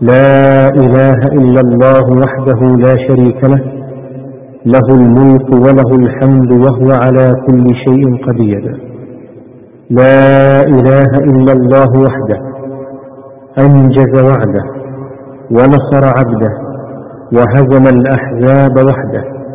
لا إله إلا الله وحده لا شريك له له الملك وله الحمد وهو على كل شيء قدير. لا إله إلا الله وحده أنجز وعده ونصر عبده وهزم الأحزاب وحده.